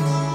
Bye.